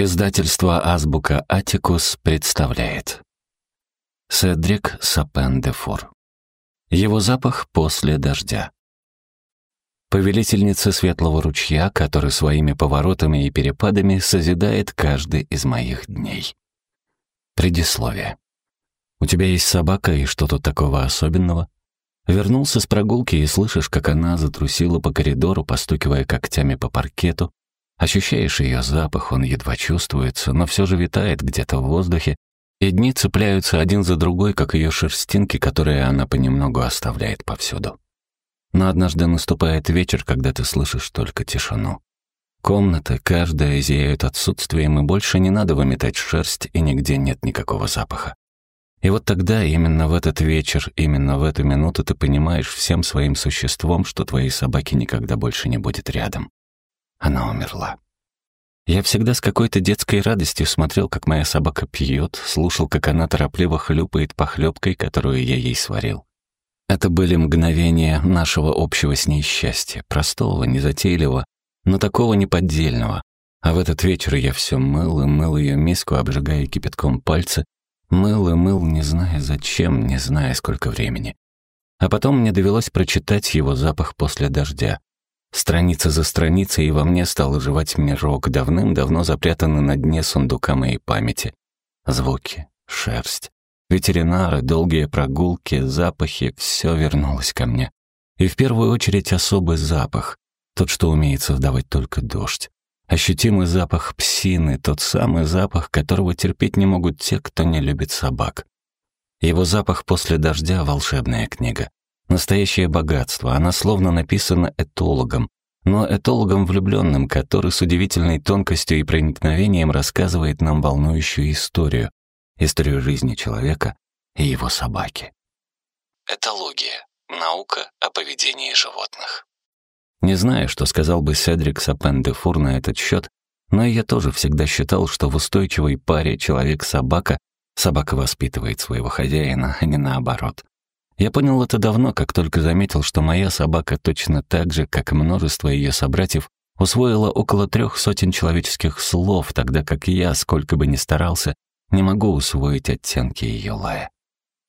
Издательство «Азбука Атикус» представляет Седрик Сапен-де-Фур Его запах после дождя Повелительница светлого ручья, который своими поворотами и перепадами созидает каждый из моих дней. Предисловие. У тебя есть собака, и что тут такого особенного? Вернулся с прогулки и слышишь, как она затрусила по коридору, постукивая когтями по паркету, Ощущаешь ее запах, он едва чувствуется, но все же витает где-то в воздухе, и дни цепляются один за другой, как ее шерстинки, которые она понемногу оставляет повсюду. Но однажды наступает вечер, когда ты слышишь только тишину. Комната, каждая зияет отсутствием, и больше не надо выметать шерсть, и нигде нет никакого запаха. И вот тогда, именно в этот вечер, именно в эту минуту ты понимаешь всем своим существом, что твоей собаки никогда больше не будет рядом. Она умерла. Я всегда с какой-то детской радостью смотрел, как моя собака пьет, слушал, как она торопливо хлюпает похлебкой, которую я ей сварил. Это были мгновения нашего общего с ней счастья, простого, незатейливого, но такого неподдельного. А в этот вечер я все мыл и мыл ее миску, обжигая кипятком пальцы, мыл и мыл, не зная зачем, не зная сколько времени. А потом мне довелось прочитать его запах после дождя. Страница за страницей, и во мне стал оживать мирок, давным-давно запрятанный на дне сундука моей памяти. Звуки, шерсть, ветеринары, долгие прогулки, запахи — все вернулось ко мне. И в первую очередь особый запах, тот, что умеет создавать только дождь. Ощутимый запах псины, тот самый запах, которого терпеть не могут те, кто не любит собак. Его запах после дождя — волшебная книга. Настоящее богатство, она словно написана этологом, но этологом влюбленным, который с удивительной тонкостью и проникновением рассказывает нам волнующую историю, историю жизни человека и его собаки. Этология. Наука о поведении животных. Не знаю, что сказал бы Седрик Сапен-де-Фур на этот счет, но я тоже всегда считал, что в устойчивой паре человек-собака собака воспитывает своего хозяина, а не наоборот. Я понял это давно, как только заметил, что моя собака точно так же, как и множество ее собратьев, усвоила около трех сотен человеческих слов, тогда как я, сколько бы ни старался, не могу усвоить оттенки ее лая.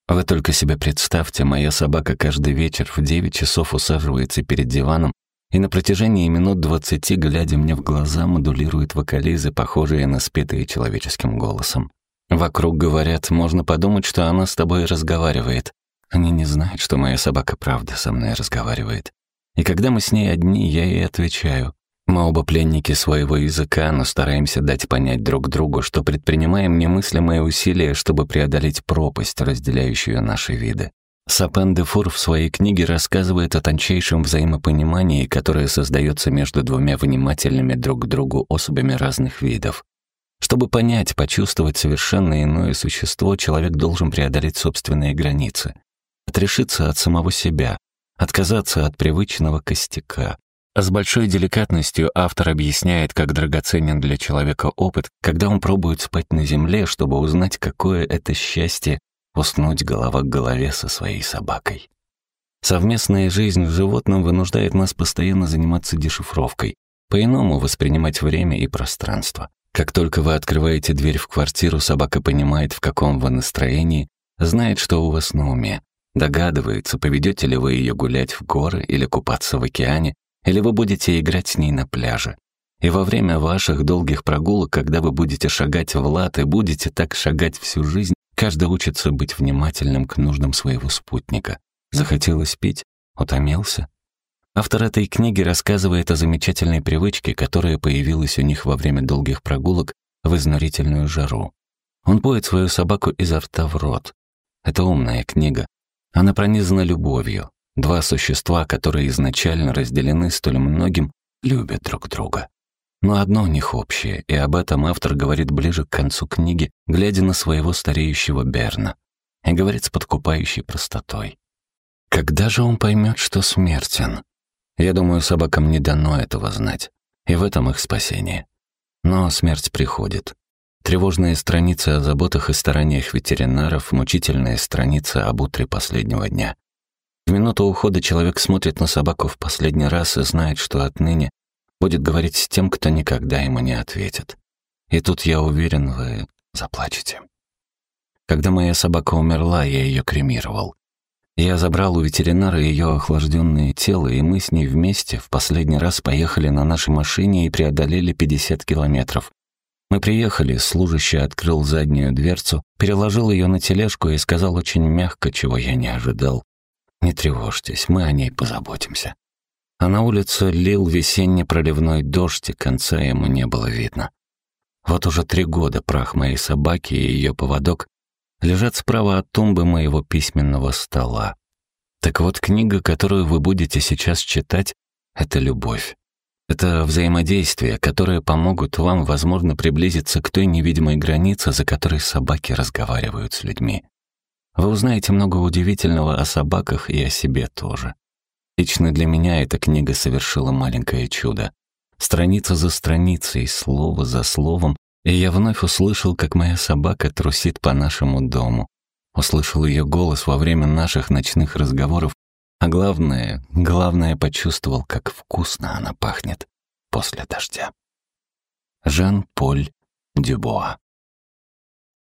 Вы только себе представьте, моя собака каждый вечер в девять часов усаживается перед диваном и на протяжении минут двадцати, глядя мне в глаза, модулирует вокализы, похожие на спетые человеческим голосом. Вокруг говорят, можно подумать, что она с тобой разговаривает. Они не знают, что моя собака правда со мной разговаривает. И когда мы с ней одни, я ей отвечаю. Мы оба пленники своего языка, но стараемся дать понять друг другу, что предпринимаем немыслимые усилия, чтобы преодолеть пропасть, разделяющую наши виды. Сапен де Фур в своей книге рассказывает о тончайшем взаимопонимании, которое создается между двумя внимательными друг к другу особями разных видов. Чтобы понять, почувствовать совершенно иное существо, человек должен преодолеть собственные границы отрешиться от самого себя, отказаться от привычного костяка. А с большой деликатностью автор объясняет, как драгоценен для человека опыт, когда он пробует спать на земле, чтобы узнать, какое это счастье уснуть голова к голове со своей собакой. Совместная жизнь с животным вынуждает нас постоянно заниматься дешифровкой, по-иному воспринимать время и пространство. Как только вы открываете дверь в квартиру, собака понимает, в каком вы настроении, знает, что у вас на уме. Догадывается, поведете ли вы ее гулять в горы или купаться в океане, или вы будете играть с ней на пляже. И во время ваших долгих прогулок, когда вы будете шагать в лад и будете так шагать всю жизнь, каждый учится быть внимательным к нуждам своего спутника. Захотелось пить? Утомился? Автор этой книги рассказывает о замечательной привычке, которая появилась у них во время долгих прогулок в изнурительную жару. Он поет свою собаку изо рта в рот. Это умная книга, она пронизана любовью. Два существа, которые изначально разделены столь многим, любят друг друга. Но одно у них общее, и об этом автор говорит ближе к концу книги, глядя на своего стареющего Берна, и говорит с подкупающей простотой. Когда же он поймет, что смертен? Я думаю, собакам не дано этого знать, и в этом их спасение. Но смерть приходит, Тревожные страницы о заботах и стараниях ветеринаров, мучительные страницы об утре последнего дня. В минуту ухода человек смотрит на собаку в последний раз и знает, что отныне будет говорить с тем, кто никогда ему не ответит. И тут, я уверен, вы заплачете. Когда моя собака умерла, я ее кремировал. Я забрал у ветеринара ее охлажденное тело, и мы с ней вместе в последний раз поехали на нашей машине и преодолели 50 километров. Мы приехали, служащий открыл заднюю дверцу, переложил ее на тележку и сказал очень мягко, чего я не ожидал. «Не тревожьтесь, мы о ней позаботимся». А на улице лил весенний проливной дождь, и конца ему не было видно. Вот уже три года прах моей собаки и ее поводок лежат справа от тумбы моего письменного стола. Так вот, книга, которую вы будете сейчас читать, — это любовь. Это взаимодействие, которое помогут вам, возможно, приблизиться к той невидимой границе, за которой собаки разговаривают с людьми. Вы узнаете много удивительного о собаках и о себе тоже. Лично для меня эта книга совершила маленькое чудо. Страница за страницей, слово за словом, и я вновь услышал, как моя собака трусит по нашему дому. Услышал ее голос во время наших ночных разговоров, а главное, главное почувствовал, как вкусно она пахнет после дождя. Жан-Поль Дюбуа